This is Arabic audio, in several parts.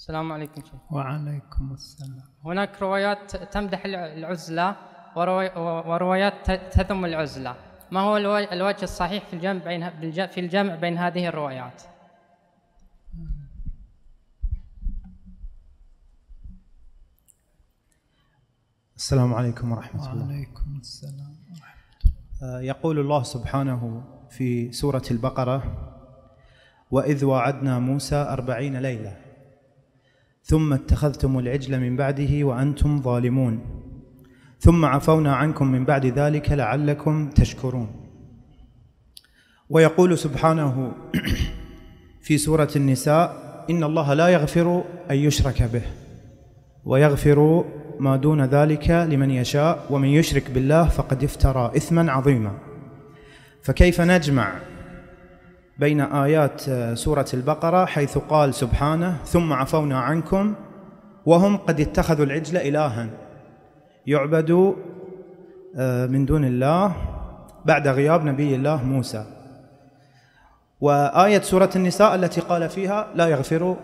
السلام عليكم شيخ. وعليكم السلام. هناك روايات تمدح الع- العزلة ورواي- وروايات تذم العزلة. ما هو الو- الوجه الصحيح في الجمع بين في الجمع بين هذه الروايات؟ السلام عليكم ورحمة الله. وعليكم السلام آه، يقول الله سبحانه في سورة البقرة وإذ وعدنا موسى أربعين ليلة. ثم اتخذتم العجل من بعده وأنتم ظالمون. ثم عفونا عنكم من بعد ذلك لعلكم تشكرون. ويقول سبحانه في سورة النساء إن الله لا يغفر أن يشرك به ويغفر ما دون ذلك لمن يشاء ومن يشرك بالله فقد افترى إثما عظيما. فكيف نجمع بين آيات آه، سورة البقرة حيث قال سبحانه ثم عفونا عنكم وهم قد اتخذوا العجل الها. يعبد آه، من دون الله بعد غياب نبي الله موسى. وآية سورة النساء التي قال فيها لا يغفر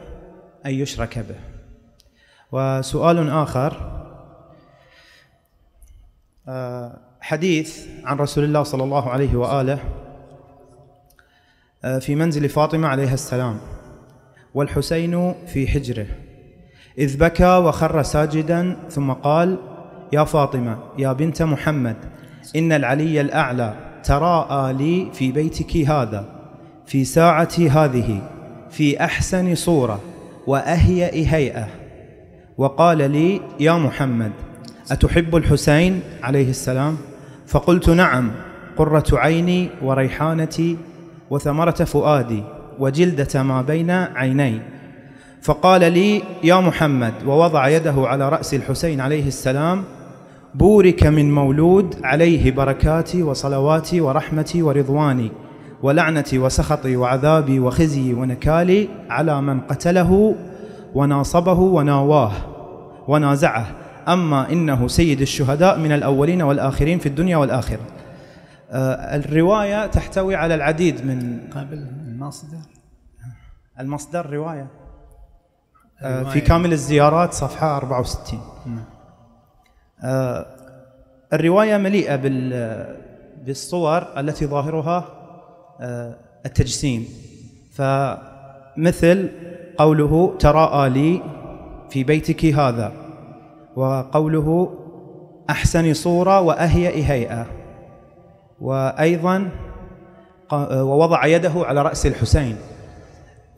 أن يشرك به. وسؤال آخر آه، حديث عن رسول الله صلى الله عليه وآله في منزل فاطمة عليها السلام. والحسين في حجره. إذ بكى وخر ساجدا ثم قال يا فاطمة يا بنت محمد إن العلي الأعلى تراءى لي في بيتك هذا في ساعتي هذه في أحسن صورة وأهيأ هيئة وقال لي يا محمد أتحب الحسين عليه السلام؟ فقلت نعم قرة عيني وريحانتي وثمرة فؤادي وجلدة ما بين عيني. فقال لي يا محمد. ووضع يده على رأس الحسين عليه السلام. بورك من مولود عليه بركاتي وصلواتي ورحمتي ورضواني ولعنتي وسخطي وعذابي وخزي ونكالي على من قتله وناصبه وناواه ونازعه. أما إنه سيد الشهداء من الأولين والآخرين في الدنيا والآخرة. الرواية تحتوي على العديد من قبل المصدر؟ المصدر رواية. آه، في. كامل الزيارات صفحة 64 آه، الرواية مليئة بال- بالصور التي ظاهرها آه، التجسيم. فمثل قوله تراءى لي في بيتك هذا وقوله أحسن صورة وأهيأ هيئة وأيضا ق- ووضع يده على رأس الحسين.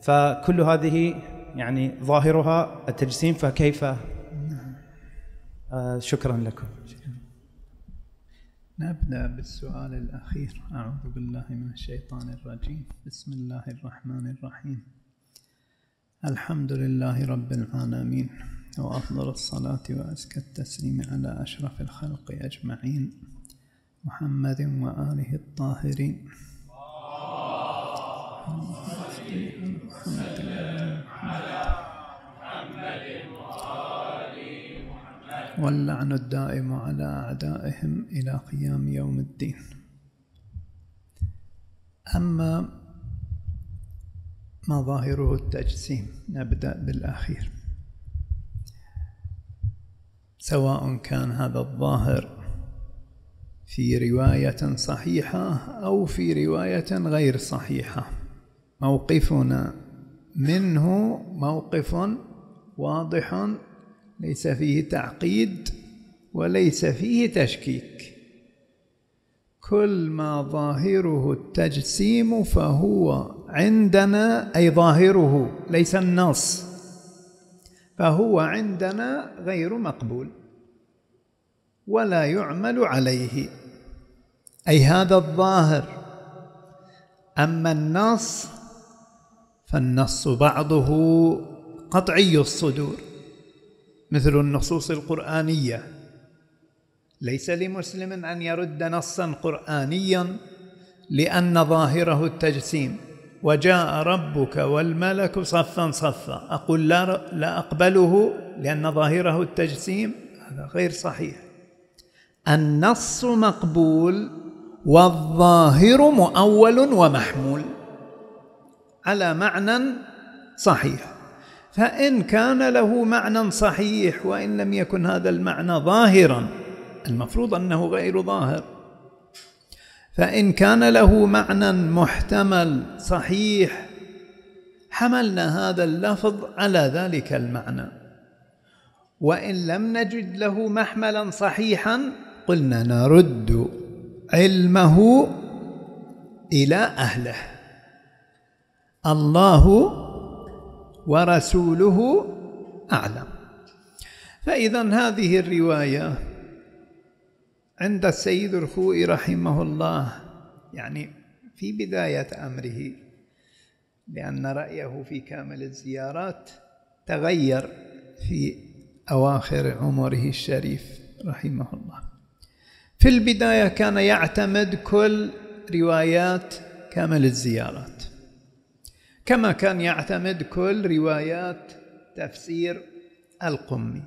فكل هذه يعني ظاهرها التجسيم فكيف؟ آه شكرا لكم. نبدأ بالسؤال الأخير. أعوذ بالله من الشيطان الرجيم. بسم الله الرحمن الرحيم. الحمد لله رب العالمين وأفضل الصلاة وأزكى التسليم على أشرف الخلق أجمعين. محمد وآله الطاهرين. واللعن الدائم على أعدائهم إلى قيام يوم الدين. أما ما ظاهره التجسيم نبدأ بالأخير. سواء كان هذا الظاهر في رواية صحيحة أو في رواية غير صحيحة. موقفنا منه موقف واضح ليس فيه تعقيد وليس فيه تشكيك. كل ما ظاهره التجسيم فهو عندنا أي ظاهره ليس النص. فهو عندنا غير مقبول ولا يعمل عليه. أي هذا الظاهر. أما النص فالنص بعضه قطعي الصدور مثل النصوص القرآنية. ليس لمسلم أن يرد نصا قرآنيا لأن ظاهره التجسيم. وجاء ربك والملك صفا صفا. أقول لا, لا أقبله لأن ظاهره التجسيم هذا غير صحيح. النص مقبول والظاهر مؤول ومحمول. على معنى صحيح. فإن كان له معنى صحيح وإن لم يكن هذا المعنى ظاهرا المفروض أنه غير ظاهر. فإن كان له معنى محتمل صحيح حملنا هذا اللفظ على ذلك المعنى. وإن لم نجد له محملا صحيحا قلنا نرد. علمه إلى أهله. الله ورسوله أعلم. فإذا هذه الرواية عند السيد الخوئي رحمه الله يعني في بداية أمره لأن رأيه في كامل الزيارات تغير في أواخر عمره الشريف رحمه الله. في البداية كان يعتمد كل روايات كامل الزيارات. كما كان يعتمد كل روايات تفسير القمي.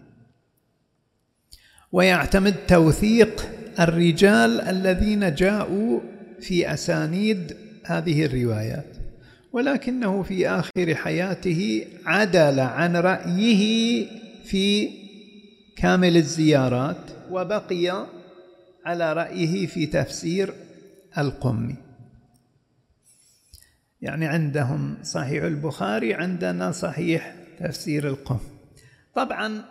ويعتمد توثيق الرجال الذين جاءوا في أسانيد هذه الروايات. ولكنه في آخر حياته عدل عن رأيه في كامل الزيارات وبقي على رأيه في تفسير القمي يعني عندهم صحيح البخاري عندنا صحيح تفسير القم. طبعا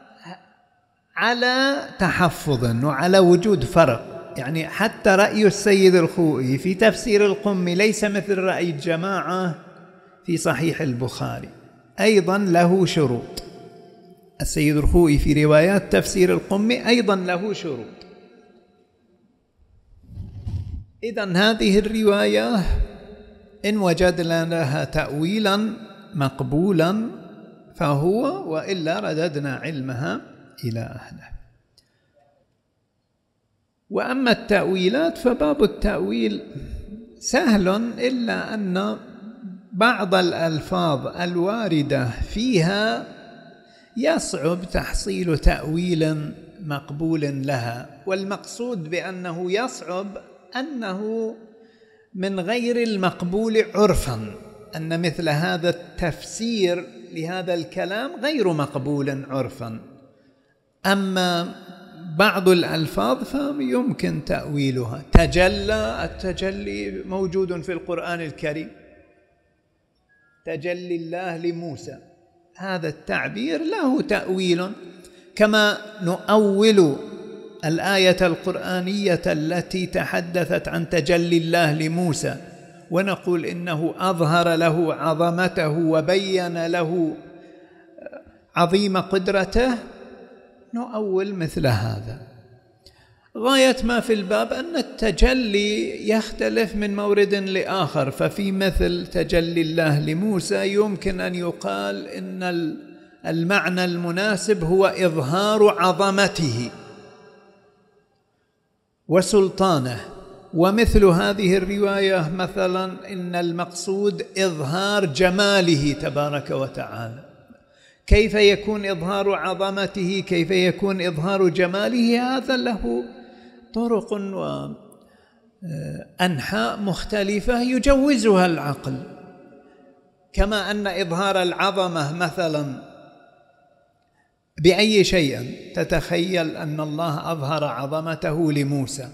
على تحفظ وعلى وجود فرق. يعني حتى رأي السيد الخوئي في تفسير القم ليس مثل رأي الجماعة في صحيح البخاري. أيضا له شروط. السيد الخوئي في روايات تفسير القم أيضا له شروط. إذا هذه الرواية إن وجدنا لها تأويلا مقبولا فهو وإلا رددنا علمها إلى أهله. وأما التأويلات فباب التأويل سهل إلا أن بعض الألفاظ الواردة فيها يصعب تحصيل تأويل مقبول لها والمقصود بأنه يصعب أنه من غير المقبول عرفا أن مثل هذا التفسير لهذا الكلام غير مقبول عرفا. أما بعض الألفاظ فيمكن تأويلها. تجلى التجلي موجود في القرآن الكريم. تجلي الله لموسى. هذا التعبير له تأويل. كما نؤول الآية القرآنية التي تحدثت عن تجلي الله لموسى ونقول إنه أظهر له عظمته وبين له عظيم قدرته نؤول مثل هذا. غاية ما في الباب أن التجلي يختلف من مورد لآخر ففي مثل تجلي الله لموسى يمكن أن يقال إن المعنى المناسب هو إظهار عظمته. وسلطانه. ومثل هذه الرواية مثلا إن المقصود إظهار جماله تبارك وتعالى. كيف يكون إظهار عظمته؟ كيف يكون إظهار جماله؟ هذا له طرق وانحاء مختلفة يجوزها العقل. كما أن إظهار العظمة مثلا بأي شيء. تتخيل أن الله أظهر عظمته لموسى.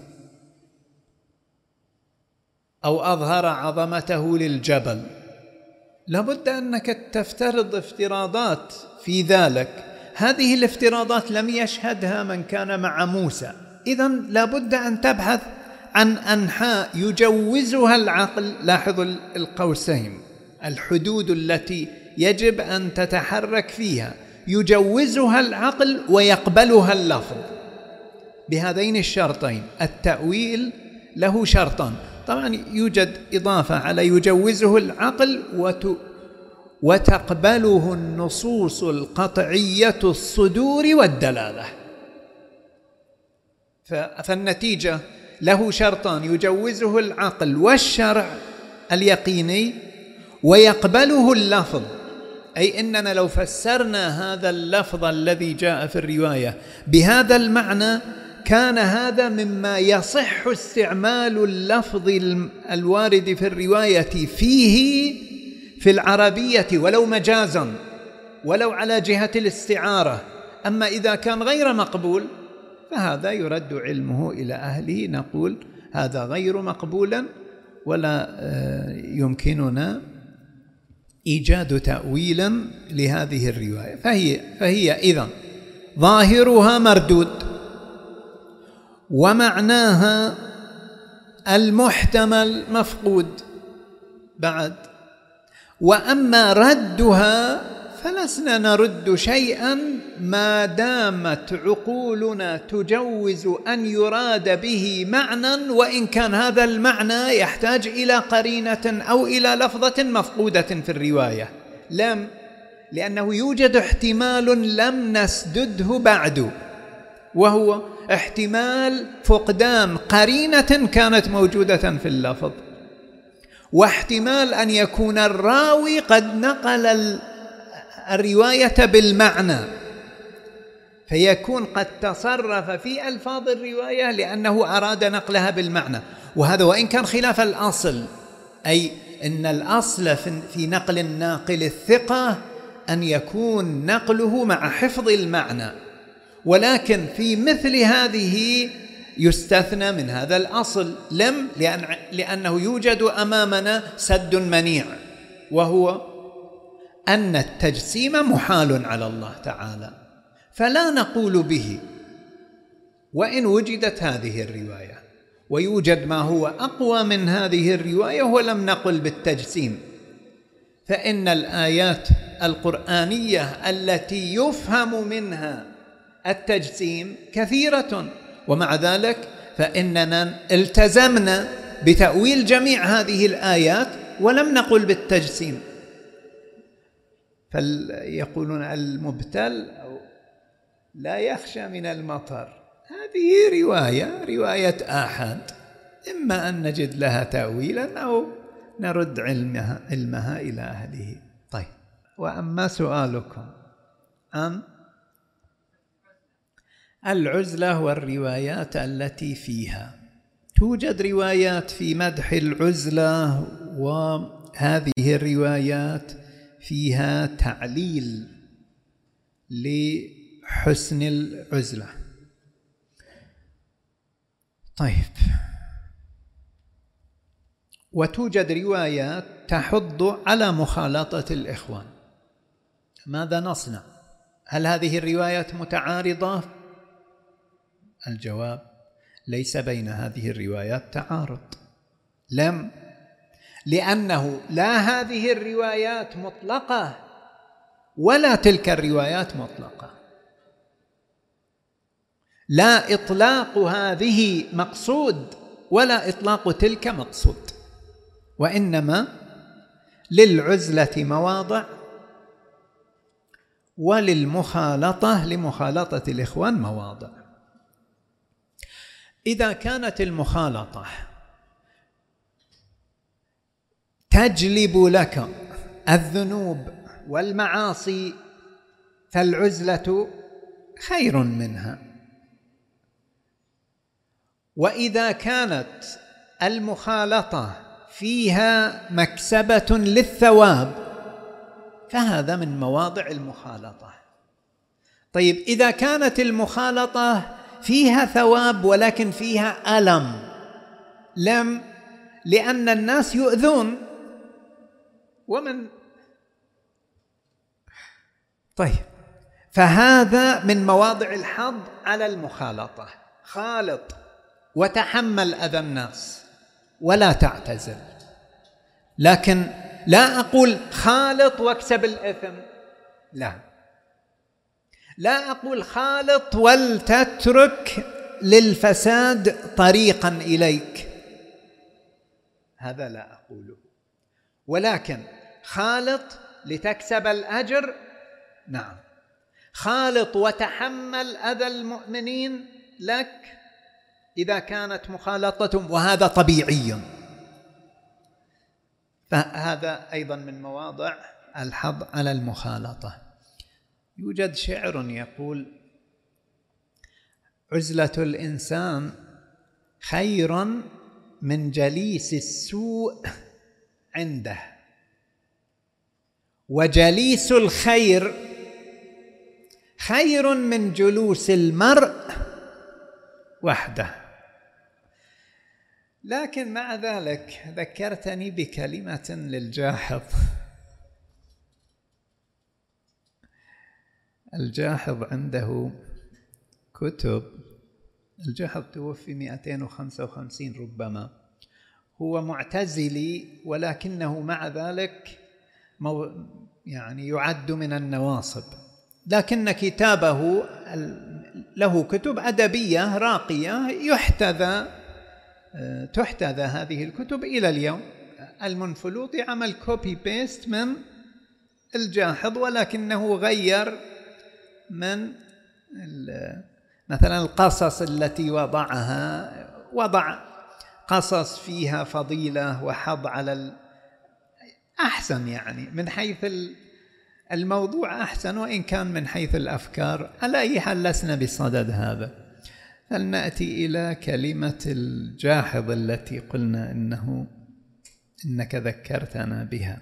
أو أظهر عظمته للجبل. لابد أنك تفترض افتراضات في ذلك. هذه الافتراضات لم يشهدها من كان مع موسى. اذا لابد أن تبحث عن أنحاء يجوزها العقل. لاحظوا القوسين. الحدود التي يجب أن تتحرك فيها. يجوزها العقل ويقبلها اللفظ. بهذين الشرطين التأويل له شرطان. طبعا يوجد إضافة على يجوزه العقل وت وتقبله النصوص القطعية الصدور والدلالة. فالنتيجة له شرطان يجوزه العقل والشرع اليقيني ويقبله اللفظ. أي إننا لو فسرنا هذا اللفظ الذي جاء في الرواية بهذا المعنى كان هذا مما يصح استعمال اللفظ الوارد في الرواية فيه في العربية ولو مجازا ولو على جهة الاستعارة. أما إذا كان غير مقبول فهذا يرد علمه إلى أهله نقول هذا غير مقبولا ولا آه، يمكننا إيجاد تأويلا لهذه الرواية. فهي فهي إذا ظاهرها مردود ومعناها المحتمل مفقود بعد وأما ردها فلسنا نرد شيئا ما دامت عقولنا تجوز أن يراد به معنى وإن كان هذا المعنى يحتاج إلى قرينة أو إلى لفظة مفقودة في الرواية. لم لأنه يوجد احتمال لم نسدده بعد وهو احتمال فقدان قرينة كانت موجودة في اللفظ واحتمال أن يكون الراوي قد نقل الرواية بالمعنى فيكون قد تصرف في ألفاظ الرواية لأنه أراد نقلها بالمعنى. وهذا وإن كان خلاف الأصل أي إن الأصل في نقل الناقل الثقة أن يكون نقله مع حفظ المعنى. ولكن في مثل هذه يستثنى من هذا الأصل لم لأن لأنه يوجد أمامنا سد منيع وهو أن التجسيم محال على الله تعالى فلا نقول به. وإن وجدت هذه الرواية ويوجد ما هو أقوى من هذه الرواية ولم نقل بالتجسيم فإن الآيات القرآنية التي يفهم منها التجسيم كثيرة ومع ذلك فإننا التزمنا بتأويل جميع هذه الآيات ولم نقل بالتجسيم. فيقولون المبتل لا يخشى من المطر. هذه رواية رواية آحاد. إما أن نجد لها تأويلا أو نرد علمها, علمها إلى أهله. طيب. وأما سؤالكم عن العزلة والروايات التي فيها. توجد روايات في مدح العزلة وهذه الروايات فيها تعليل لحسن العزلة. طيب. وتوجد روايات تحض على مخالطة الإخوان. ماذا نصنع؟ هل هذه الروايات متعارضة؟ الجواب ليس بين هذه الروايات تعارض. لم لأنه لا هذه الروايات مطلقة ولا تلك الروايات مطلقة. لا إطلاق هذه مقصود ولا إطلاق تلك مقصود وإنما للعزلة مواضع وللمخالطة لمخالطة الإخوان مواضع. إذا كانت المخالطة تجلب لك الذنوب والمعاصي فالعزلة خير منها. وإذا كانت المخالطة فيها مكسبة للثواب فهذا من مواضع المخالطة. طيب إذا كانت المخالطة فيها ثواب ولكن فيها ألم لم لأن الناس يؤذون ومن طيب. فهذا من مواضع الحظ على المخالطة. خالط وتحمل أذى الناس ولا تعتزل. لكن لا أقول خالط واكسب الإثم. لا. لا أقول خالط ولتترك للفساد طريقا إليك. هذا لا أقوله. ولكن خالط لتكسب الأجر؟ نعم. خالط وتحمل أذى المؤمنين لك إذا كانت مخالطتهم وهذا طبيعي. فهذا أيضا من مواضع الحظ على المخالطة. يوجد شعر يقول عزلة الإنسان خير من جليس السوء عنده. وجليس الخير. خير من جلوس المرء وحده. لكن مع ذلك ذكرتني بكلمة للجاحظ. الجاحظ عنده كتب. الجاحظ توفي 255 ربما. هو معتزلي ولكنه مع ذلك يعني يعد من النواصب. لكن كتابه له كتب أدبية راقية يحتذى تحتذى هذه الكتب إلى اليوم. المنفلوطي عمل copy paste من الجاحظ ولكنه غير من مثلا القصص التي وضعها وضع قصص فيها فضيلة وحظ على أحسن يعني من حيث الموضوع أحسن وإن كان من حيث الأفكار على أي حال لسنا بصدد هذا. فلنأتي إلى كلمة الجاحظ التي قلنا إنه إنك ذكرتنا بها؟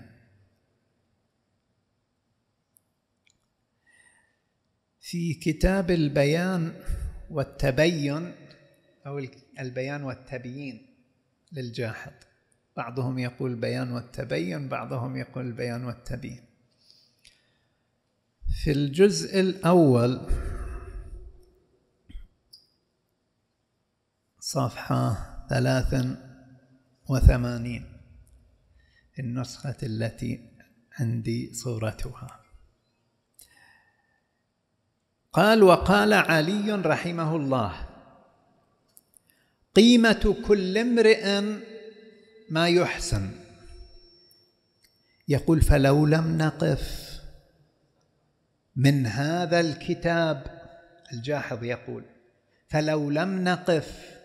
في كتاب البيان والتبين أو البيان والتبيين للجاحظ. بعضهم يقول البيان والتبين بعضهم يقول البيان والتبيين. في الجزء الأول صفحة ثلاثا وثمانين النسخة التي عندي صورتها. قال وقال علي رحمه الله قيمة كل امرئ ما يحسن. يقول فلو لم نقف من هذا الكتاب الجاحظ يقول فلو لم نقف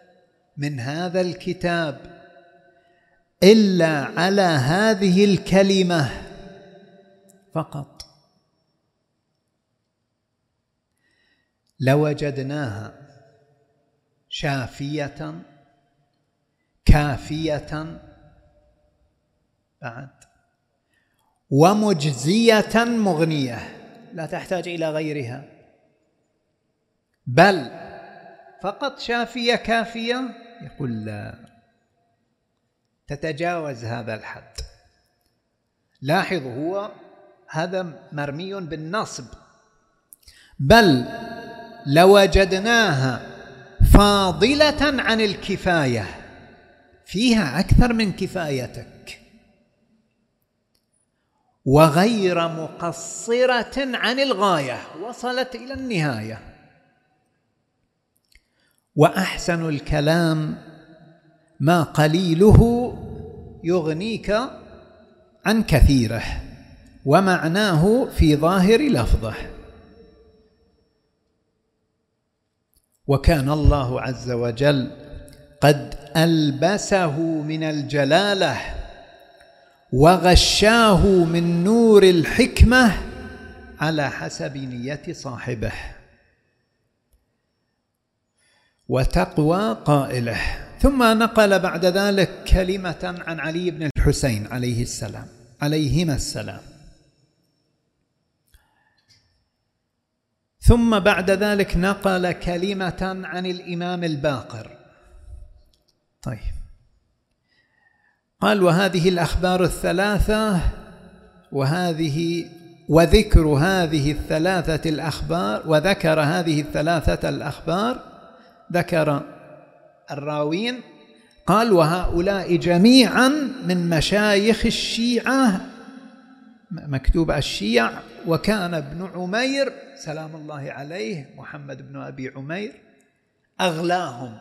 من هذا الكتاب إلا على هذه الكلمة فقط. لوجدناها شافية كافية بعد. ومجزية مغنية لا تحتاج إلى غيرها. بل فقط شافية كافية؟ يقول لا. تتجاوز هذا الحد. لاحظ هو هذا مرمي بالنصب. بل لوجدناها فاضلة عن الكفاية. فيها أكثر من كفايتك. وغير مقصرة عن الغاية وصلت إلى النهاية. وأحسن الكلام ما قليله يغنيك عن كثيره ومعناه في ظاهر لفظه. وكان الله عز وجل قد ألبسه من الجلالة وغشاه من نور الحكمة على حسب نية صاحبه. وتقوى قائله. ثم نقل بعد ذلك كلمة عن علي بن الحسين عليه السلام عليهما السلام. ثم بعد ذلك نقل كلمة عن الإمام الباقر. طيب. قال وهذه الأخبار الثلاثة وهذه وذكر هذه الثلاثة الأخبار وذكر هذه الثلاثة الأخبار ذكر الراوين. قال وهؤلاء جميعا من مشايخ الشيعة مكتوب الشيع وكان ابن عمير سلام الله عليه محمد بن أبي عمير أغلاهم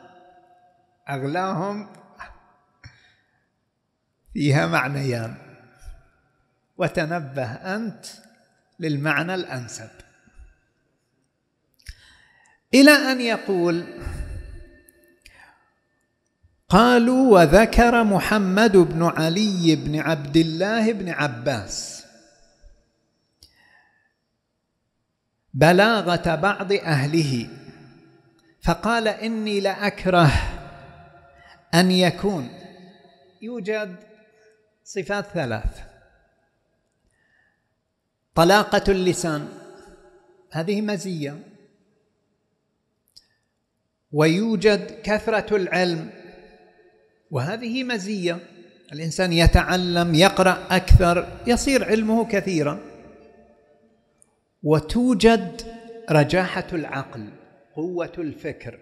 أغلاهم فيها معنيان. وتنبه أنت للمعنى الأنسب. إلى أن يقول قالوا وذكر محمد بن علي بن عبد الله بن عباس. بلاغة بعض أهله فقال إني لأكره أن يكون. يوجد صفات ثلاث. طلاقة اللسان هذه مزية. ويوجد كثرة العلم وهذه مزية. الإنسان يتعلم يقرأ أكثر يصير علمه كثيرا. وتوجد رجاحة العقل قوة الفكر.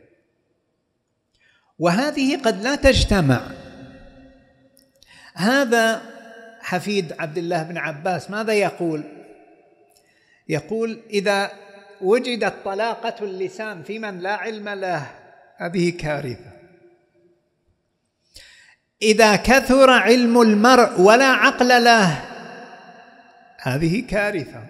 وهذه قد لا تجتمع هذا حفيد عبد الله بن عباس ماذا يقول؟ يقول إذا وجدت طلاقة اللسان في من لا علم له هذه كارثة. إذا كثر علم المرء ولا عقل له هذه كارثة.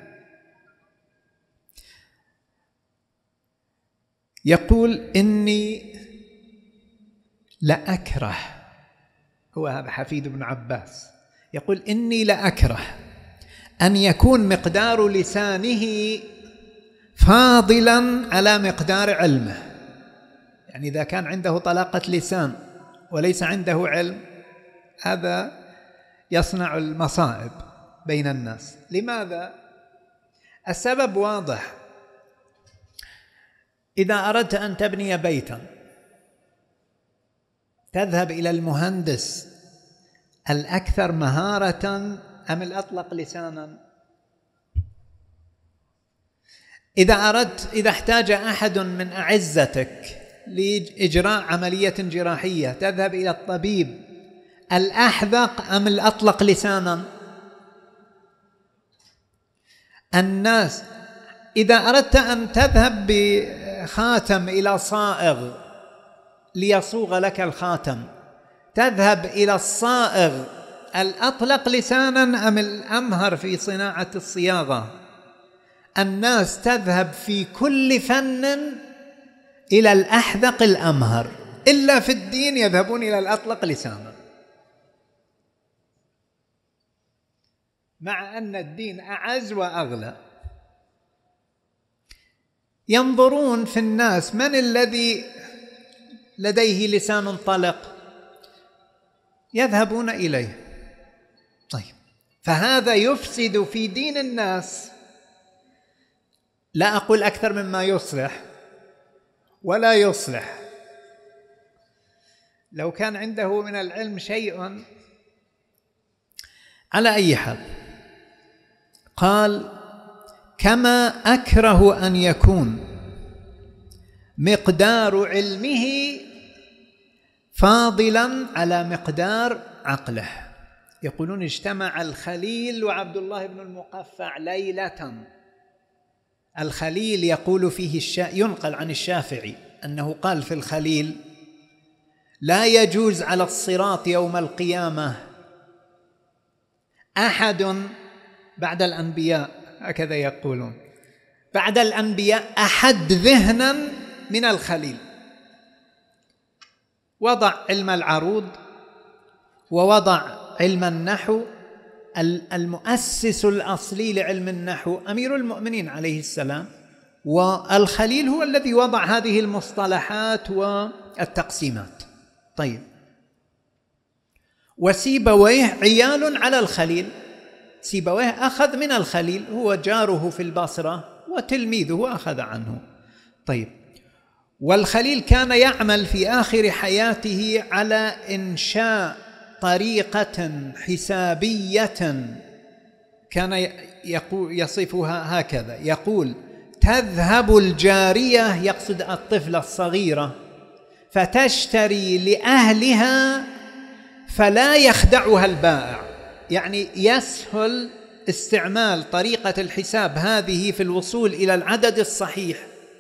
يقول إني لأكره هو هذا حفيد بن عباس. يقول إني لاكره أن يكون مقدار لسانه فاضلا على مقدار علمه. يعني إذا كان عنده طلاقة لسان وليس عنده علم هذا يصنع المصائب بين الناس. لماذا؟ السبب واضح. إذا أردت أن تبني بيتا تذهب إلى المهندس. الاكثر مهارة أم الأطلق لسانا؟ إذا أردت إذا احتاج أحد من أعزتك لإجراء عملية جراحية تذهب إلى الطبيب. الأحذق أم الأطلق لسانا؟ الناس إذا أردت أن تذهب بخاتم إلى صائغ ليصوغ لك الخاتم. تذهب إلى الصائغ الأطلق لسانا أم الأمهر في صناعة الصياغة؟ الناس تذهب في كل فن إلى الأحذق الأمهر. إلا في الدين يذهبون إلى الأطلق لسانا. مع أن الدين أعز وأغلى. ينظرون في الناس من الذي لديه لسان طلق. يذهبون إليه. طيب. فهذا يفسد في دين الناس. لا أقول أكثر مما يصلح. ولا يصلح. لو كان عنده من العلم شيء. على أي حال. قال كما أكره أن يكون مقدار علمه فاضلا على مقدار عقله. يقولون اجتمع الخليل وعبد الله بن المقفع ليلة. الخليل يقول فيه الشا ينقل عن الشافعي أنه قال في الخليل لا يجوز على الصراط يوم القيامة أحد بعد الأنبياء. هكذا يقولون. بعد الأنبياء أحد ذهنا من الخليل. وضع علم العروض ووضع علم النحو المؤسس الأصلي لعلم النحو أمير المؤمنين عليه السلام والخليل هو الذي وضع هذه المصطلحات والتقسيمات. طيب. وسيبويه عيال على الخليل. سيبويه أخذ من الخليل هو جاره في البصرة وتلميذه أخذ عنه. طيب. والخليل كان يعمل في آخر حياته على إنشاء طريقة حسابية. كان يصفها هكذا يقول تذهب الجارية يقصد الطفله الصغيرة فتشتري لأهلها فلا يخدعها البائع. يعني يسهل استعمال طريقة الحساب هذه في الوصول إلى العدد الصحيح.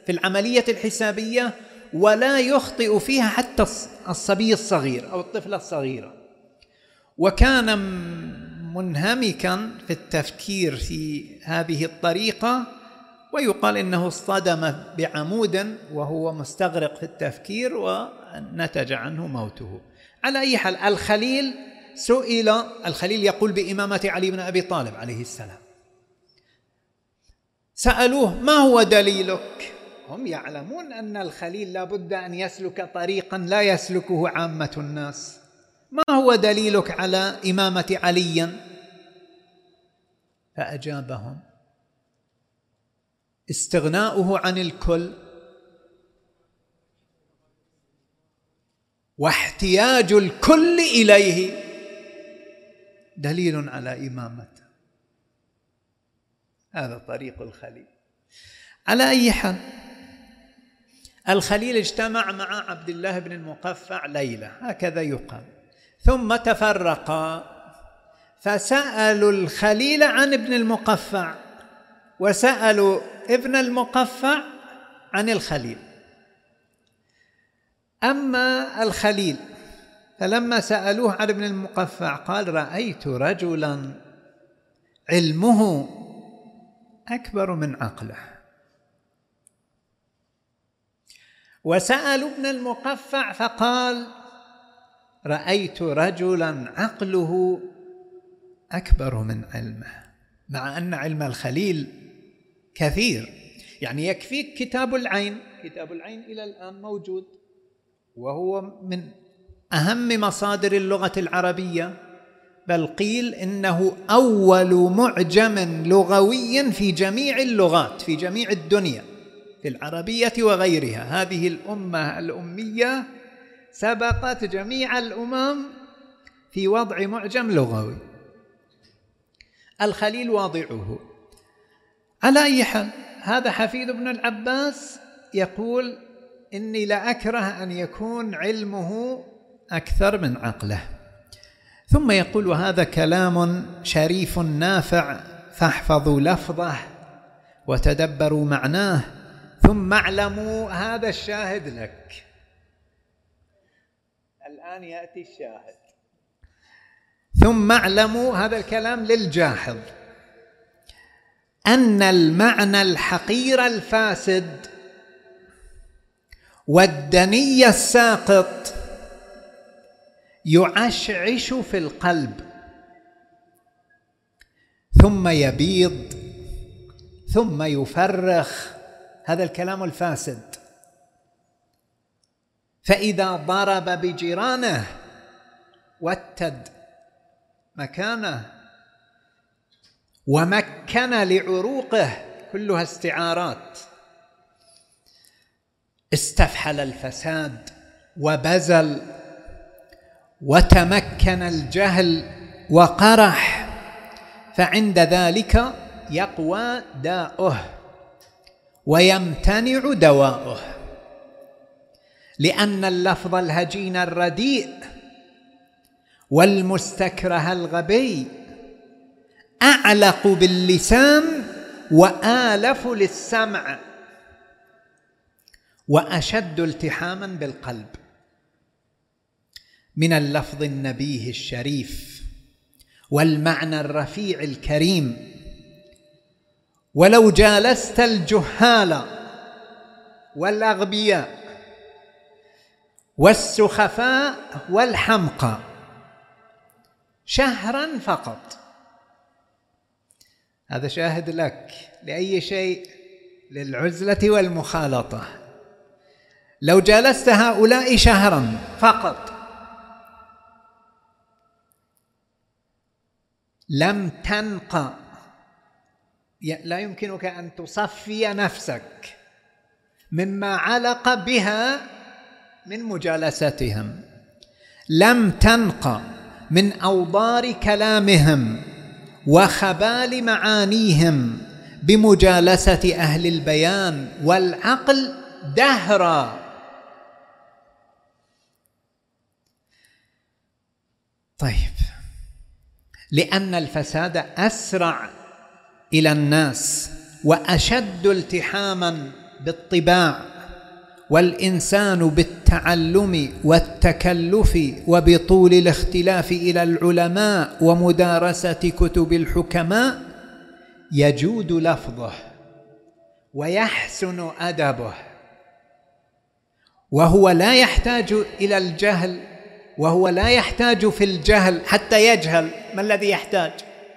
في العملية الحسابية ولا يخطئ فيها حتى الصبي الصغير أو الطفله الصغيره وكان منهمكا في التفكير في هذه الطريقة ويقال إنه اصطدم بعمود وهو مستغرق في التفكير ونتج عنه موته. على أي حال الخليل سئل الخليل يقول بإمامة علي بن أبي طالب عليه السلام. سألوه ما هو دليلك؟ هم يعلمون أن الخليل لابد أن يسلك طريقا لا يسلكه عامة الناس. ما هو دليلك على إمامة علي فأجابهم استغناؤه عن الكل واحتياج الكل إليه. دليل على امامته هذا طريق الخليل. على أي حال الخليل اجتمع مع عبد الله بن المقفع ليلة هكذا يقال. ثم تفرقا فسألوا الخليل عن ابن المقفع وسألوا ابن المقفع عن الخليل. أما الخليل فلما سألوه عن ابن المقفع قال رأيت رجلا علمه أكبر من عقله. وسالوا ابن المقفع فقال رأيت رجلا عقله أكبر من علمه. مع أن علم الخليل كثير. يعني يكفيك كتاب العين. كتاب العين إلى الآن موجود. وهو من أهم مصادر اللغة العربية. بل قيل إنه أول معجم لغوي في جميع اللغات في جميع الدنيا. في العربية وغيرها. هذه الأمة الأمية سبقت جميع الأمم في وضع معجم لغوي. الخليل واضعه. على أي حال هذا حفيد بن العباس يقول إني لاكره أن يكون علمه أكثر من عقله. ثم يقول وهذا كلام شريف نافع فاحفظوا لفظه وتدبروا معناه. ثم اعلموا هذا الشاهد لك. الآن يأتي الشاهد. ثم اعلموا هذا الكلام للجاحظ أن المعنى الحقير الفاسد والدني الساقط يعشعش في القلب. ثم يبيض ثم يفرخ هذا الكلام الفاسد. فإذا ضرب بجيرانه وتد مكانه ومكن لعروقه كلها استعارات. استفحل الفساد وبزل وتمكن الجهل وقرح فعند ذلك يقوى داؤه. ويمتنع دواؤه. لأن اللفظ الهجين الرديء والمستكره الغبي أعلق باللسان وآلف للسمع وأشد التحاما بالقلب. من اللفظ النبيه الشريف والمعنى الرفيع الكريم ولو جالست الجهال والأغبياء والسخفاء والحمقى شهرا فقط. هذا شاهد لك لأي شيء؟ للعزلة والمخالطة. لو جالست هؤلاء شهرا فقط. لم تنقى. لا يمكنك أن تصفي نفسك مما علق بها من مجالستهم. لم تنقى من أوضار كلامهم وخبال معانيهم بمجالسة أهل البيان والعقل دهرا. طيب لأن الفساد أسرع إلى الناس وأشد التحاما بالطباع والإنسان بالتعلم والتكلف وبطول الاختلاف إلى العلماء ومدارسة كتب الحكماء يجود لفظه ويحسن أدبه وهو لا يحتاج إلى الجهل وهو لا يحتاج في الجهل حتى يجهل ما الذي يحتاج.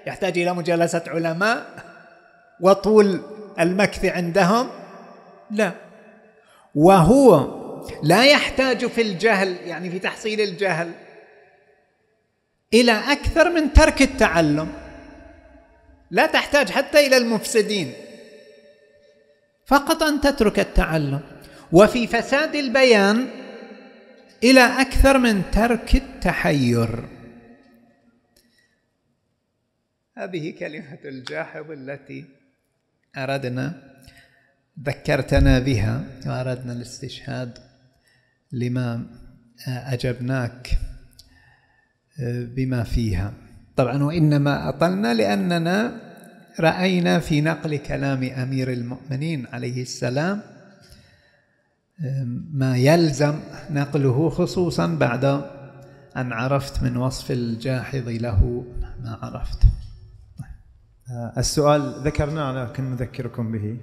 يحتاج إلى مجالسة علماء وطول المكث عندهم؟ لا. وهو لا يحتاج في الجهل يعني في تحصيل الجهل إلى أكثر من ترك التعلم. لا تحتاج حتى إلى المفسدين. فقط أن تترك التعلم. وفي فساد البيان إلى أكثر من ترك التحير. هذه كلمة الجاحظ التي أردنا ذكرتنا بها وأردنا الاستشهاد لما أجبناك بما فيها. طبعا وإنما أطلنا لأننا رأينا في نقل كلام أمير المؤمنين عليه السلام ما يلزم نقله خصوصا بعد أن عرفت من وصف الجاحظ له ما عرفت. السؤال ذكرناه لكن نذكركم به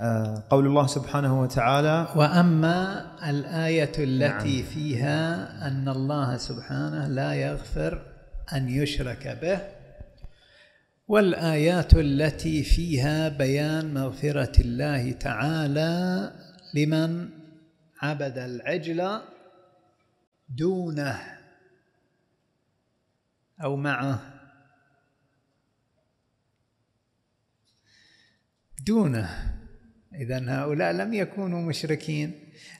آه، قول الله سبحانه وتعالى وأما الآية التي نعم. فيها أن الله سبحانه لا يغفر أن يشرك به والآيات التي فيها بيان مغفرة الله تعالى لمن عبد العجل دونه أو معه دونه. إذا هؤلاء لم يكونوا مشركين.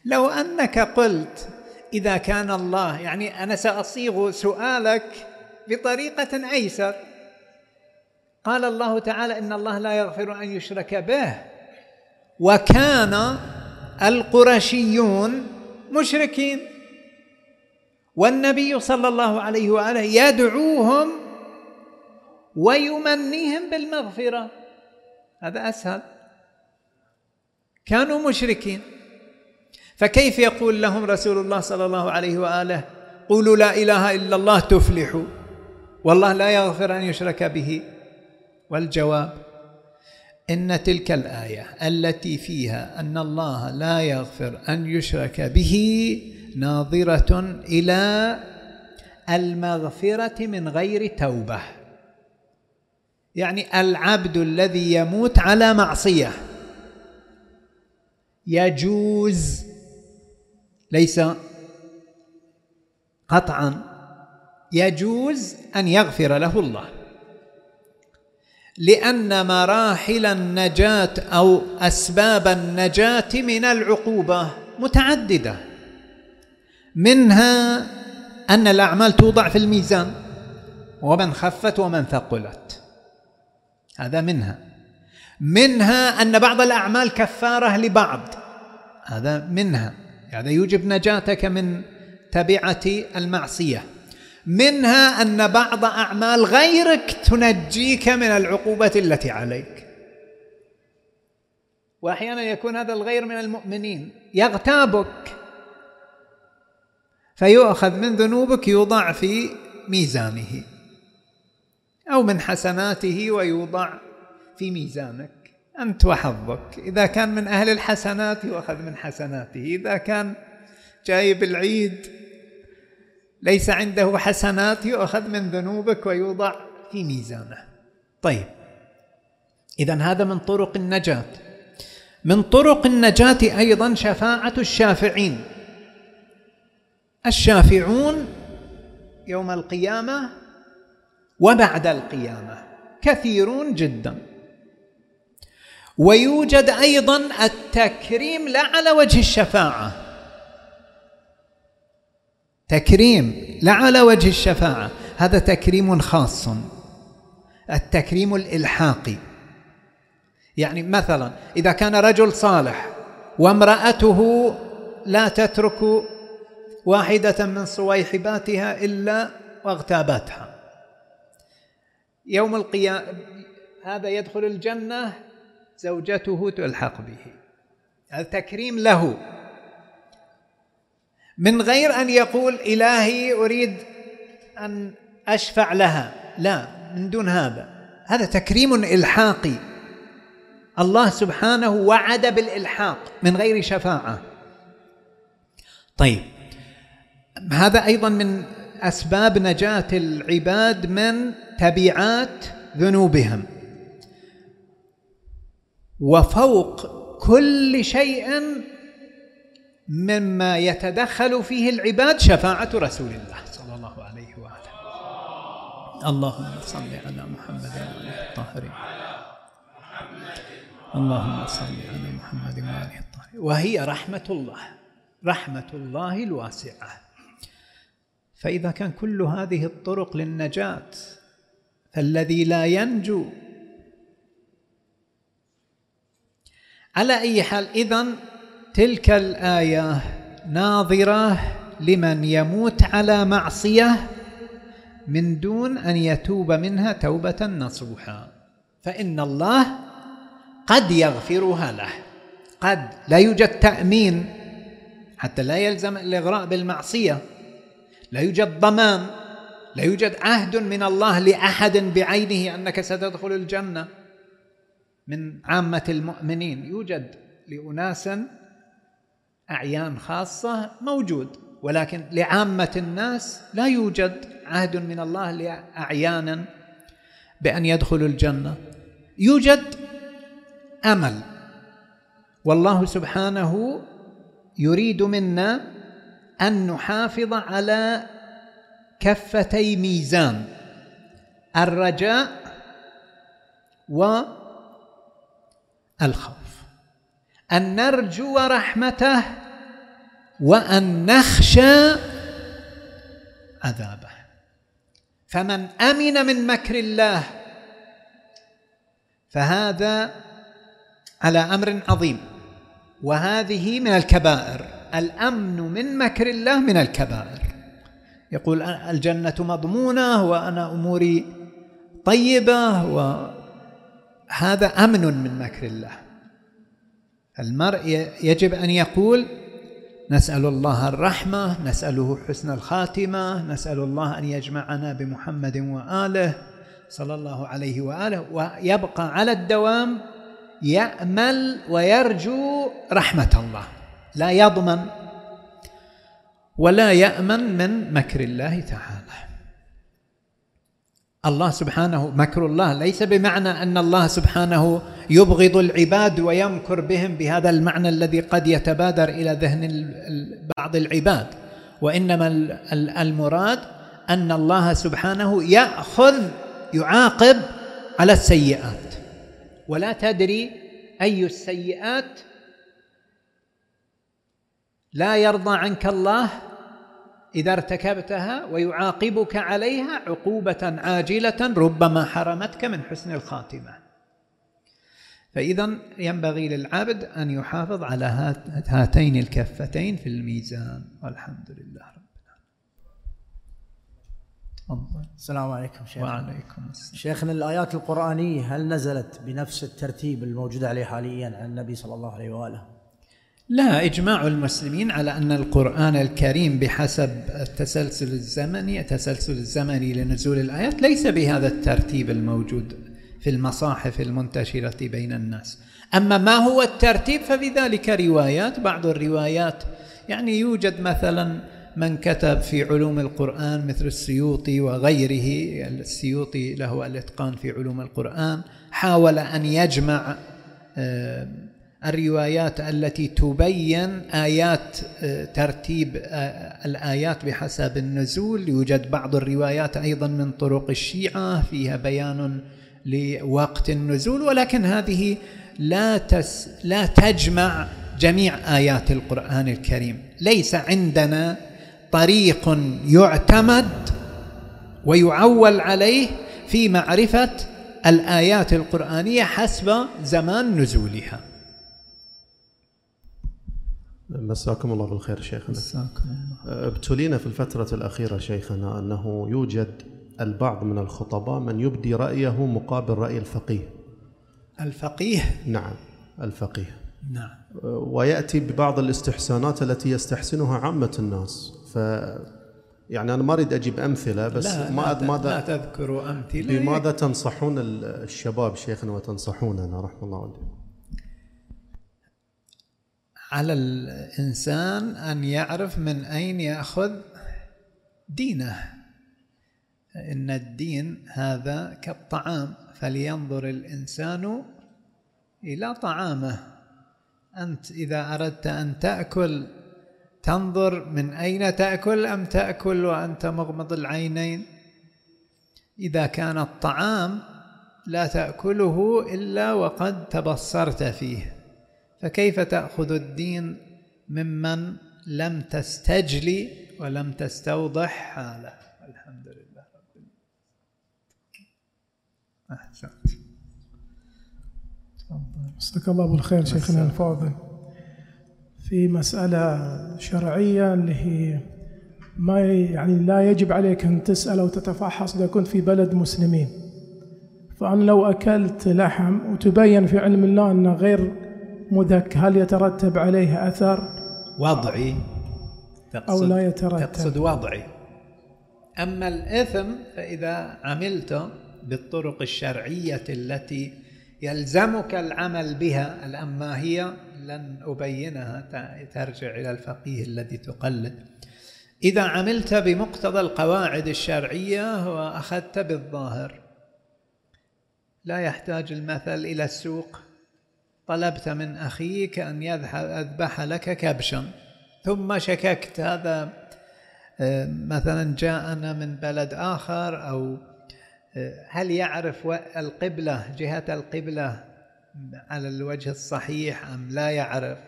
لو أنك قلت إذا كان الله يعني أنا سأصيغ سؤالك بطريقة أيسر. قال الله تعالى إن الله لا يغفر أن يشرك به. وكان القرشيون مشركين. والنبي صلى الله عليه وآله يدعوهم ويمنيهم بالمغفرة. هذا أسهل. كانوا مشركين. فكيف يقول لهم رسول الله صلى الله عليه وآله؟ قولوا لا إله إلا الله تفلحوا. والله لا يغفر أن يشرك به. والجواب إن تلك الآية التي فيها أن الله لا يغفر أن يشرك به ناظرة إلى المغفرة من غير توبة. يعني العبد الذي يموت على معصية. يجوز ليس قطعا يجوز أن يغفر له الله. لأن مراحل النجاة أو أسباب النجاة من العقوبة متعددة. منها أن الأعمال توضع في الميزان ومن خفت ومن ثقلت. هذا منها. منها أن بعض الأعمال كفارة لبعض. هذا منها. هذا يوجب نجاتك من تبعة المعصية. منها أن بعض أعمال غيرك تنجيك من العقوبة التي عليك. وأحيانا يكون هذا الغير من المؤمنين. يغتابك. فيؤخذ من ذنوبك يوضع في ميزانه. أو من حسناته ويوضع في ميزانك. أنت وحظك. إذا كان من أهل الحسنات يؤخذ من حسناته. إذا كان جايب العيد ليس عنده حسنات يؤخذ من ذنوبك ويوضع في ميزانه. طيب. اذا هذا من طرق النجاة. من طرق النجاة أيضا شفاعة الشافعين. الشافعون يوم القيامة وبعد القيامة. كثيرون جدا. ويوجد أيضا التكريم لا على وجه الشفاعة. تكريم لا على وجه الشفاعة. هذا تكريم خاص. التكريم الإلحاقي. يعني مثلا إذا كان رجل صالح وامرأته لا تترك واحدة من صويحباتها إلا واغتابتها. يوم القيامة هذا يدخل الجنة زوجته تلحق به. هذا تكريم له. من غير أن يقول إلهي أريد أن أشفع لها لا من دون هذا. هذا تكريم إلحاقي. الله سبحانه وعد بالإلحاق من غير شفاعة. طيب هذا أيضا من أسباب نجاة العباد من تبعات ذنوبهم. وفوق كل شيء مما يتدخل فيه العباد شفاعة رسول الله صلى الله عليه وآله. اللهم صل على محمد وعلى الطاهرين. اللهم صل على محمد وآله الطاهرين. وهي رحمة الله رحمة الله الواسعة. فإذا كان كل هذه الطرق للنجاة فالذي لا ينجو. على أي حال إذن تلك الآية ناظرة لمن يموت على معصية من دون أن يتوب منها توبة نصوحا. فإن الله قد يغفرها له. قد لا يوجد تأمين حتى لا يلزم الإغراء بالمعصية. لا يوجد ضمان لا يوجد عهد من الله لأحد بعينه أنك ستدخل الجنة. من عامة المؤمنين يوجد لأناس أعيان خاصة موجود ولكن لعامة الناس لا يوجد عهد من الله لأعيان بأن يدخلوا الجنة. يوجد أمل. والله سبحانه يريد منا أن نحافظ على كفتي ميزان الرجاء والخوف أن نرجو رحمته وأن نخشى عذابه. فمن أمن من مكر الله فهذا على أمر عظيم وهذه من الكبائر. الأمن من مكر الله من الكبائر. يقول الجنة مضمونة وأنا أموري طيبة وهذا أمن من مكر الله. المرء يجب أن يقول نسأل الله الرحمة نسأله حسن الخاتمة نسأل الله أن يجمعنا بمحمد وآله صلى الله عليه وآله ويبقى على الدوام يأمل ويرجو رحمة الله. لا يضمن ولا يأمن من مكر الله تعالى. الله سبحانه مكر الله ليس بمعنى أن الله سبحانه يبغض العباد ويمكر بهم بهذا المعنى الذي قد يتبادر إلى ذهن بعض العباد. وإنما المراد أن الله سبحانه يأخذ يعاقب على السيئات. ولا تدري أي السيئات لا يرضى عنك الله إذا ارتكبتها ويعاقبك عليها عقوبة عاجلة ربما حرمتك من حسن الخاتمة. فإذا ينبغي للعبد أن يحافظ على هاتين الكفتين في الميزان. والحمد لله رب العالمين. السلام عليكم شيخ وعليكم السلام. شيخنا الآيات القرآنية هل نزلت بنفس الترتيب الموجود عليه حاليا عن النبي صلى الله عليه وآله؟ لا إجماع المسلمين على أن القرآن الكريم بحسب التسلسل الزمني التسلسل الزمني لنزول الآيات ليس بهذا الترتيب الموجود في المصاحف المنتشرة بين الناس. أما ما هو الترتيب ففي ذلك روايات بعض الروايات يعني يوجد مثلا من كتب في علوم القرآن مثل السيوطي وغيره السيوطي له الإتقان في علوم القرآن حاول أن يجمع آه الروايات التي تبين آيات آه، ترتيب آه، الآيات بحسب النزول. يوجد بعض الروايات أيضا من طرق الشيعة فيها بيان لوقت النزول ولكن هذه لا تس لا تجمع جميع آيات القرآن الكريم. ليس عندنا طريق يعتمد ويعول عليه في معرفة الآيات القرآنية حسب زمان نزولها. مساكم الله بالخير شيخنا. مساكم الله. ابتلينا في الفترة الأخيرة شيخنا أنه يوجد البعض من الخطباء من يبدي رأيه مقابل رأي الفقيه. الفقيه؟ نعم الفقيه. نعم. ويأتي ببعض الاستحسانات التي يستحسنها عامة الناس. ف يعني أنا ما أريد أجيب أمثلة بس لا ما ماذا لا تذكروا أمثلة. بماذا تنصحون الشباب شيخنا وتنصحوننا؟ رحمة الله عليكم على الإنسان أن يعرف من أين يأخذ دينه. إن الدين هذا كالطعام فلينظر الإنسان إلى طعامه. أنت إذا أردت أن تأكل تنظر من أين تأكل أم تأكل وأنت مغمض العينين؟ إذا كان الطعام لا تأكله إلا وقد تبصرت فيه. فكيف تأخذ الدين ممن لم تستجلي ولم تستوضح حاله؟ الحمد لله رب أحسنت. مساك الله بالخير شيخنا الفاضل. في مسألة شرعية اللي هي ما يعني لا يجب عليك أن تسأل أو تتفحص إذا كنت في بلد مسلمين. فأنا لو أكلت لحم وتبين في علم الله أنه غير مذك هل يترتب عليه أثر؟ وضعي تقصد أو لا يترتب. تقصد وضعي أما الإثم فإذا عملت بالطرق الشرعية التي يلزمك العمل بها الآن ما هي لن أبينها ترجع إلى الفقيه الذي تقلد. إذا عملت بمقتضى القواعد الشرعية وأخذت بالظاهر لا يحتاج المثل إلى السوق. طلبت من أخيك أن يذبح لك كبشا. ثم شككت. هذا آه، مثلا جاءنا من بلد آخر أو آه، هل يعرف القبلة جهة القبلة على الوجه الصحيح أم لا يعرف؟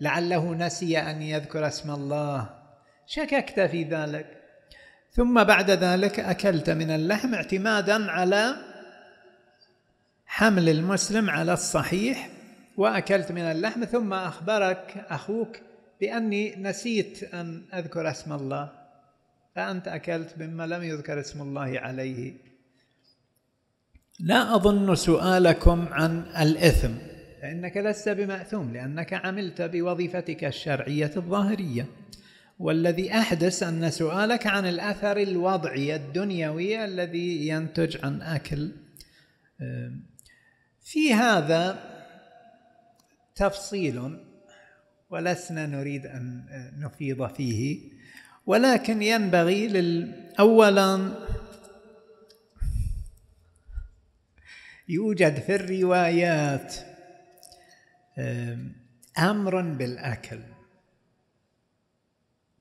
لعله نسي أن يذكر اسم الله. شككت في ذلك. ثم بعد ذلك أكلت من اللحم اعتمادا على حمل المسلم على الصحيح. وأكلت من اللحم ثم أخبرك أخوك بأني نسيت أن أذكر اسم الله فأنت أكلت مما لم يذكر اسم الله عليه. لا أظن سؤالكم عن الإثم فإنك لست بمأثوم لأنك عملت بوظيفتك الشرعية الظاهرية. والذي أحدث أن سؤالك عن الأثر الوضعي الدنيوي الذي ينتج عن أكل في هذا تفصيل ولسنا نريد أن نفيض فيه ولكن ينبغي لل اولا يوجد في الروايات أمر بالأكل.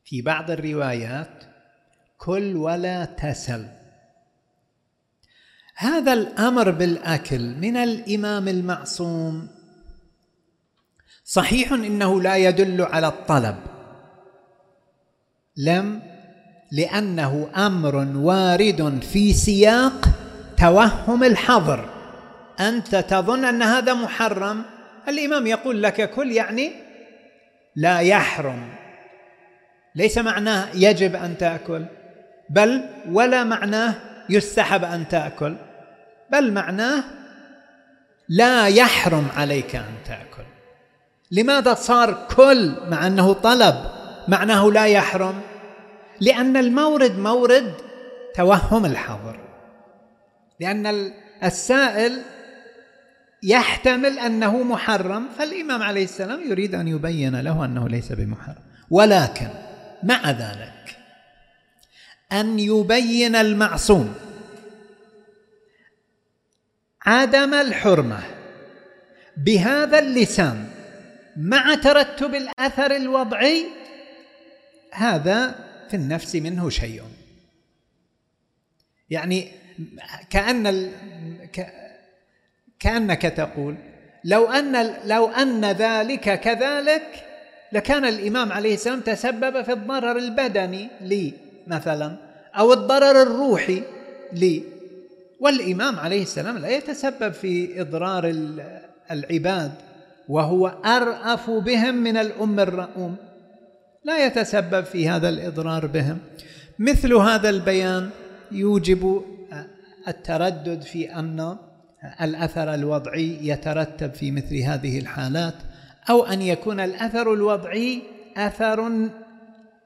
في بعض الروايات كل ولا تسل. هذا الأمر بالأكل من الإمام المعصوم صحيح إنه لا يدل على الطلب. لم لأنه أمر وارد في سياق توهم الحظر. أنت تظن أن هذا محرم؟ الإمام يقول لك كل يعني لا يحرم. ليس معناه يجب أن تأكل بل ولا معناه يستحب أن تأكل بل معناه لا يحرم عليك أن تأكل. لماذا صار كل مع انه طلب معناه لا يحرم؟ لأن المورد مورد توهم الحظر. لأن السائل يحتمل أنه محرم فالإمام عليه السلام يريد أن يبين له أنه ليس بمحرم. ولكن مع ذلك أن يبين المعصوم عدم الحرمة بهذا اللسان مع ترتب الأثر الوضعي هذا في النفس منه شيء. يعني كأن ال... كأنك تقول لو أن لو أن ذلك كذلك لكان الإمام عليه السلام تسبب في الضرر البدني لي مثلا أو الضرر الروحي لي. والإمام عليه السلام لا يتسبب في إضرار العباد. وهو أرأف بهم من الأم الرؤوم. لا يتسبب في هذا الإضرار بهم. مثل هذا البيان يوجب التردد في أن الأثر الوضعي يترتب في مثل هذه الحالات أو أن يكون الأثر الوضعي أثر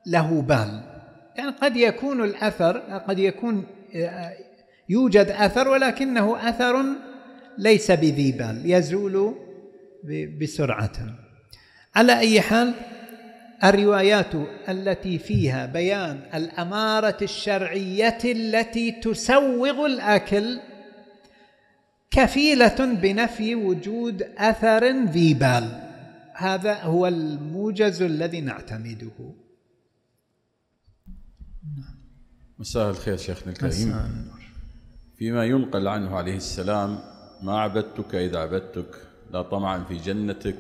له بال. يعني قد يكون الأثر قد يكون يوجد أثر ولكنه أثر ليس بذي بال. يزول بسرعة. على أي حال الروايات التي فيها بيان الأمارة الشرعية التي تسوغ الأكل كفيلة بنفي وجود أثر ذي بال هذا هو الموجز الذي نعتمده. مساء الخير شيخنا الكريم. فيما ينقل عنه عليه السلام ما عبدتك إذا عبدتك؟ لا طمعا في جنتك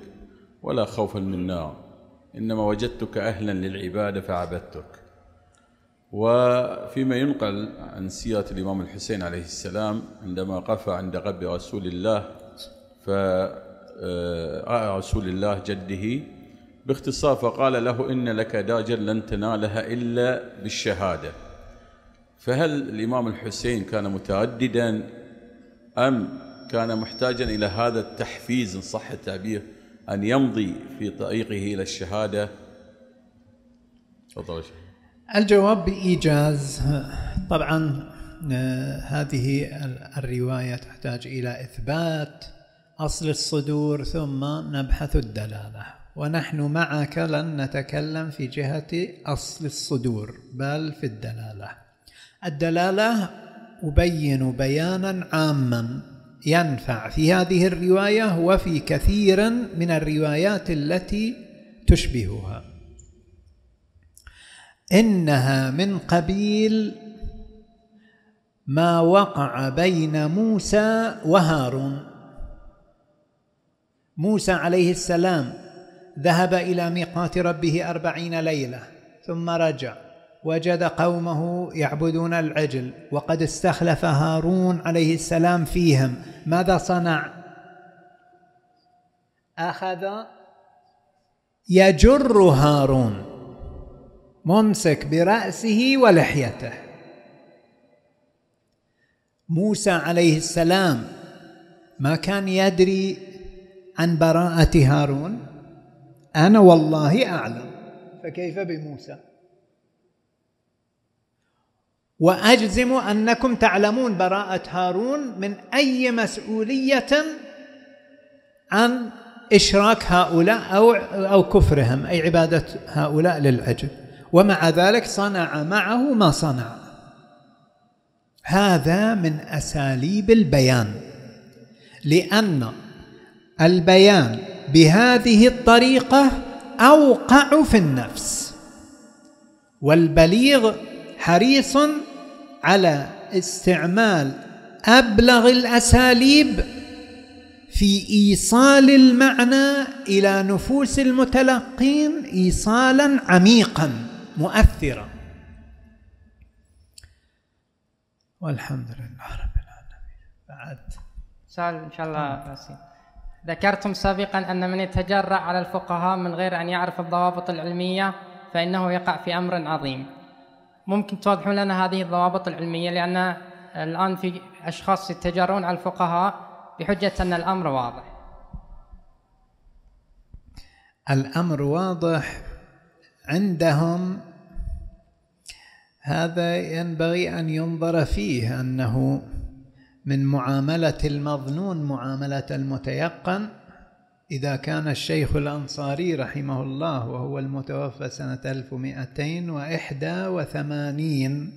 ولا خوفا من نار. إنما وجدتك أهلا للعبادة فعبدتك. وفيما ينقل عن سيرة الإمام الحسين عليه السلام عندما قف عند قبر رسول الله فرأى رسول الله جده باختصار فقال له إن لك درجة لن تنالها إلا بالشهادة. فهل الإمام الحسين كان مترددا أم كان محتاجا إلى هذا التحفيز إن صح التعبير أن يمضي في طريقه إلى الشهادة. تفضل الجواب بإيجاز. طبعا آه، هذه الرواية تحتاج إلى إثبات أصل الصدور ثم نبحث الدلالة. ونحن معك لن نتكلم في جهة أصل الصدور بل في الدلالة. الدلالة أبين بيانا عاما ينفع في هذه الرواية وفي كثير من الروايات التي تشبهها. إنها من قبيل ما وقع بين موسى وهارون. موسى عليه السلام ذهب إلى ميقات ربه أربعين ليلة ثم رجع. وجد قومه يعبدون العجل وقد استخلف هارون عليه السلام فيهم. ماذا صنع؟ أخذ يجر هارون ممسك برأسه ولحيته. موسى عليه السلام ما كان يدري عن براءة هارون؟ أنا والله أعلم. فكيف بموسى؟ وأجزم أنكم تعلمون براءة هارون من أي مسؤولية عن إشراك هؤلاء أو أو كفرهم أي عبادة هؤلاء للعجل ومع ذلك صنع معه ما صنع. هذا من أساليب البيان. لأن البيان بهذه الطريقة أوقع في النفس. والبليغ حريص على استعمال أبلغ الأساليب في إيصال المعنى إلى نفوس المتلقين ايصالا عميقا مؤثرا. والحمد لله رب العالمين. بعد. سؤال إن شاء الله ياسين. ذكرتم سابقا أن من يتجرأ على الفقهاء من غير أن يعرف الضوابط العلمية فإنه يقع في أمر عظيم. ممكن توضحون لنا هذه الضوابط العلمية؟ لأن الآن في أشخاص يتجرون على الفقهاء بحجة أن الأمر واضح. الأمر واضح عندهم. هذا ينبغي أن ينظر فيه أنه من معاملة المظنون معاملة المتيقن. إذا كان الشيخ الأنصاري رحمه الله وهو المتوفى سنة 1281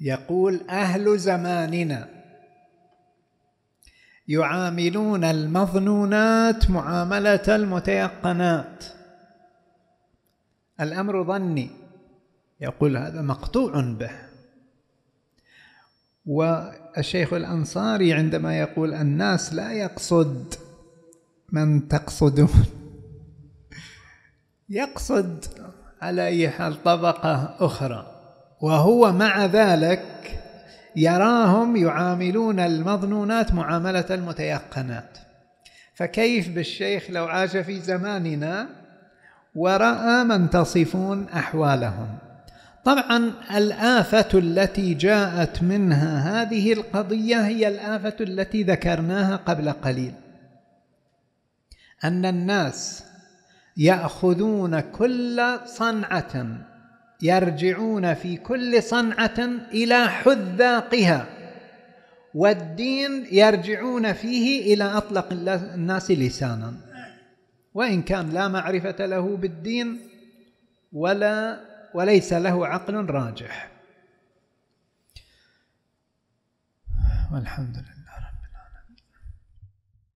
يقول أهل زماننا يعاملون المظنونات معاملة المتيقنات. الأمر ظني يقول هذا مقطوع به. والشيخ الأنصاري عندما يقول الناس لا يقصد من تقصدون يقصد على أي حال طبقة أخرى وهو مع ذلك يراهم يعاملون المظنونات معاملة المتيقنات. فكيف بالشيخ لو عاش في زماننا ورأى من تصفون أحوالهم؟ طبعا الآفة التي جاءت منها هذه القضية هي الآفة التي ذكرناها قبل قليل. أن الناس يأخذون كل صنعة يرجعون في كل صنعة إلى حذاقها والدين يرجعون فيه إلى أطلق الناس لسانا. وإن كان لا معرفة له بالدين ولا وليس له عقل راجح. والحمد لله.